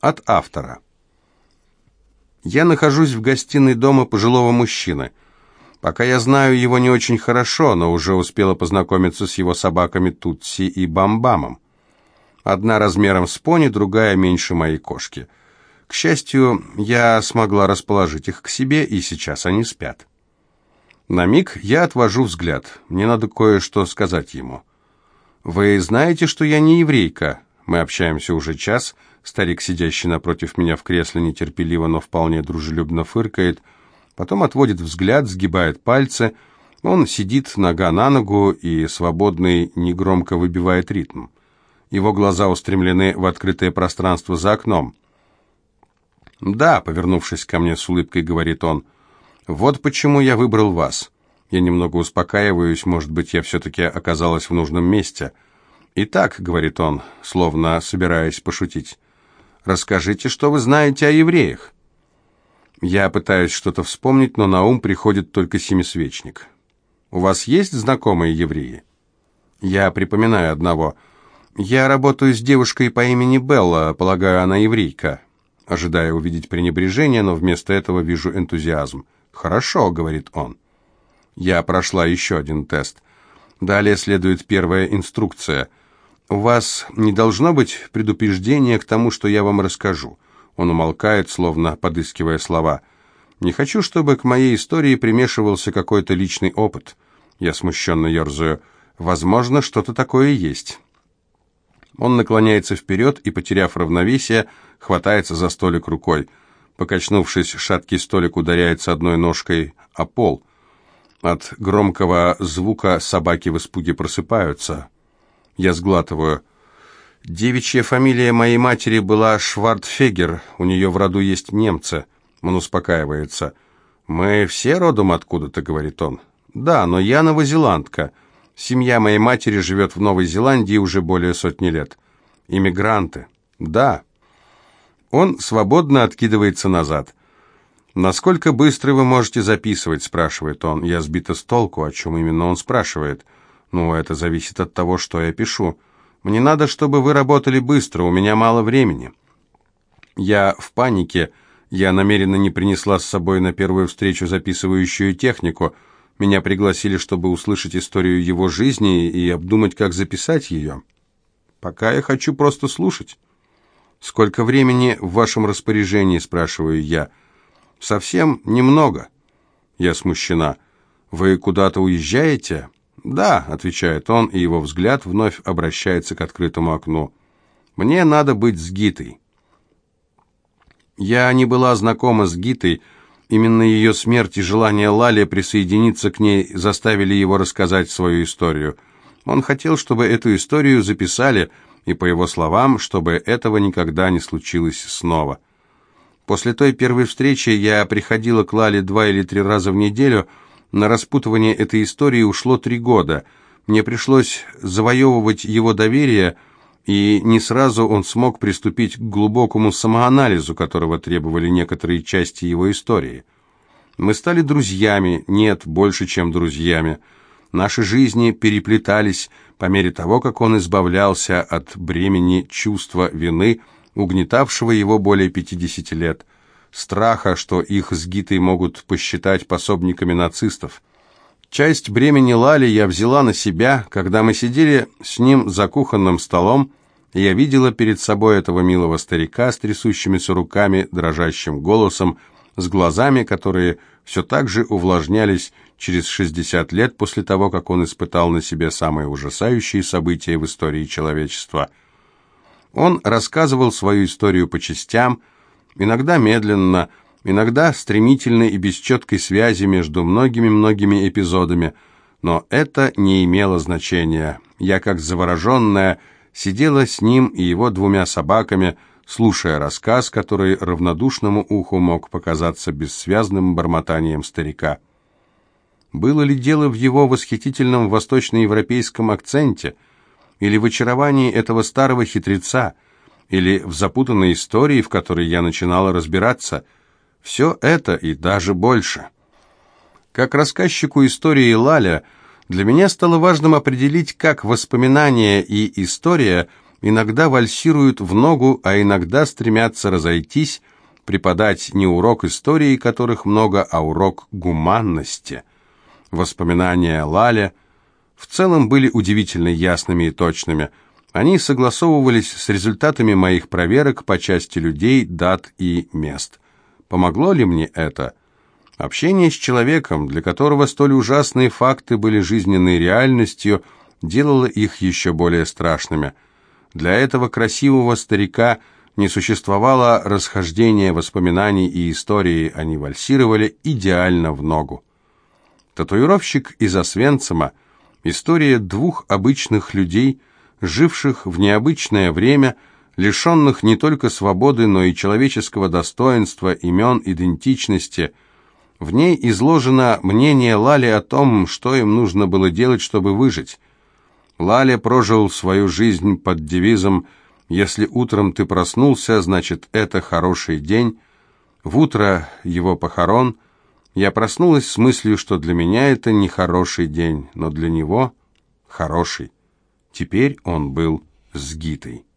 От автора. Я нахожусь в гостиной дома пожилого мужчины. Пока я знаю его не очень хорошо, но уже успела познакомиться с его собаками Тутси и Бамбамом. Одна размером с пони, другая меньше моей кошки. К счастью, я смогла расположить их к себе, и сейчас они спят. На миг я отвожу взгляд. Мне надо кое-что сказать ему. «Вы знаете, что я не еврейка?» Мы общаемся уже час. Старик, сидящий напротив меня в кресле, нетерпеливо, но вполне дружелюбно фыркает. Потом отводит взгляд, сгибает пальцы. Он сидит нога на ногу и свободный негромко выбивает ритм. Его глаза устремлены в открытое пространство за окном. «Да», — повернувшись ко мне с улыбкой, говорит он, — «вот почему я выбрал вас. Я немного успокаиваюсь, может быть, я все-таки оказалась в нужном месте». «Итак», — говорит он, словно собираясь пошутить, — «расскажите, что вы знаете о евреях». Я пытаюсь что-то вспомнить, но на ум приходит только семисвечник. «У вас есть знакомые евреи?» Я припоминаю одного — «Я работаю с девушкой по имени Белла, полагаю, она еврейка». Ожидая увидеть пренебрежение, но вместо этого вижу энтузиазм. «Хорошо», — говорит он. Я прошла еще один тест. Далее следует первая инструкция. «У вас не должно быть предупреждения к тому, что я вам расскажу». Он умолкает, словно подыскивая слова. «Не хочу, чтобы к моей истории примешивался какой-то личный опыт». Я смущенно ерзаю. «Возможно, что-то такое есть». Он наклоняется вперед и, потеряв равновесие, хватается за столик рукой. Покачнувшись, шаткий столик ударяется одной ножкой о пол. От громкого звука собаки в испуге просыпаются. Я сглатываю. Девичья фамилия моей матери была Швардфегер, у нее в роду есть немцы. Он успокаивается. «Мы все родом откуда-то», — говорит он. «Да, но я новозеландка». Семья моей матери живет в Новой Зеландии уже более сотни лет. Иммигранты. Да. Он свободно откидывается назад. «Насколько быстро вы можете записывать?» – спрашивает он. Я сбита с толку, о чем именно он спрашивает. «Ну, это зависит от того, что я пишу. Мне надо, чтобы вы работали быстро, у меня мало времени». Я в панике. Я намеренно не принесла с собой на первую встречу записывающую технику – меня пригласили, чтобы услышать историю его жизни и обдумать, как записать ее. Пока я хочу просто слушать. «Сколько времени в вашем распоряжении?» – спрашиваю я. «Совсем немного». Я смущена. «Вы куда-то уезжаете?» «Да», – отвечает он, и его взгляд вновь обращается к открытому окну. «Мне надо быть с Гитой». Я не была знакома с Гитой, – Именно ее смерть и желание Лали присоединиться к ней заставили его рассказать свою историю. Он хотел, чтобы эту историю записали, и, по его словам, чтобы этого никогда не случилось снова. После той первой встречи я приходила к Лале два или три раза в неделю. На распутывание этой истории ушло три года. Мне пришлось завоевывать его доверие – и не сразу он смог приступить к глубокому самоанализу, которого требовали некоторые части его истории. Мы стали друзьями, нет, больше, чем друзьями. Наши жизни переплетались по мере того, как он избавлялся от бремени чувства вины, угнетавшего его более 50 лет, страха, что их с Гитой могут посчитать пособниками нацистов. Часть бремени Лали я взяла на себя, когда мы сидели с ним за кухонным столом, я видела перед собой этого милого старика с трясущимися руками, дрожащим голосом, с глазами, которые все так же увлажнялись через 60 лет после того, как он испытал на себе самые ужасающие события в истории человечества. Он рассказывал свою историю по частям, иногда медленно, иногда стремительно и без четкой связи между многими-многими эпизодами, но это не имело значения. Я, как завороженная, сидела с ним и его двумя собаками, слушая рассказ, который равнодушному уху мог показаться бессвязным бормотанием старика. Было ли дело в его восхитительном восточноевропейском акценте, или в очаровании этого старого хитреца, или в запутанной истории, в которой я начинала разбираться, все это и даже больше. Как рассказчику истории Лаля – для меня стало важным определить, как воспоминания и история иногда вальсируют в ногу, а иногда стремятся разойтись, преподать не урок истории, которых много, а урок гуманности. Воспоминания Лаля в целом были удивительно ясными и точными. Они согласовывались с результатами моих проверок по части людей, дат и мест. Помогло ли мне это? Общение с человеком, для которого столь ужасные факты были жизненной реальностью, делало их еще более страшными. Для этого красивого старика не существовало расхождения воспоминаний и истории, они вальсировали идеально в ногу. Татуировщик из Освенцима – история двух обычных людей, живших в необычное время, лишенных не только свободы, но и человеческого достоинства, имен, идентичности – в ней изложено мнение Лали о том, что им нужно было делать, чтобы выжить. Лали прожил свою жизнь под девизом «Если утром ты проснулся, значит, это хороший день». В утро его похорон я проснулась с мыслью, что для меня это не хороший день, но для него хороший. Теперь он был с Гитой.